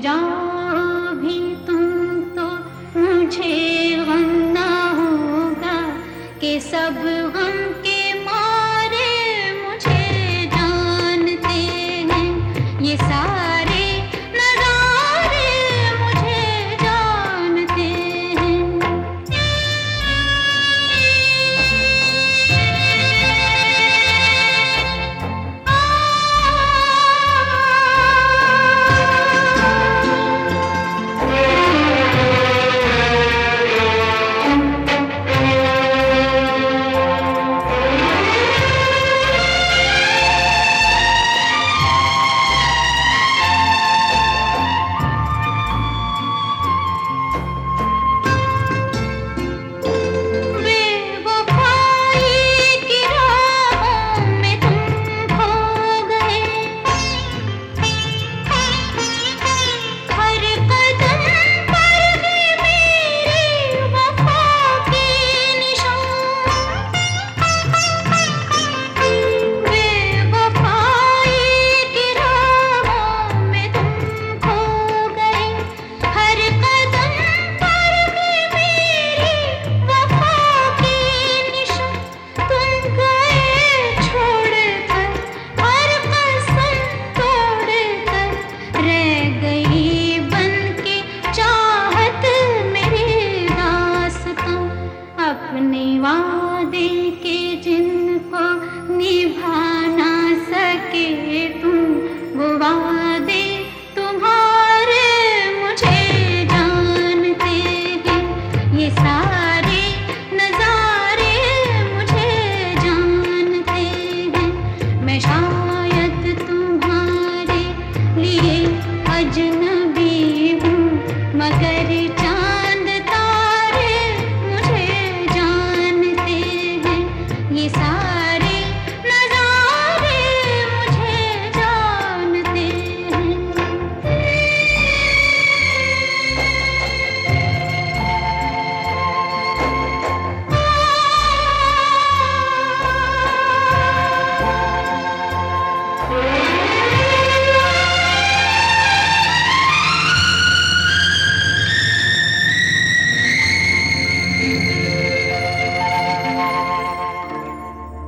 जाओ भी तुम तो मुझे वरना होगा कि सब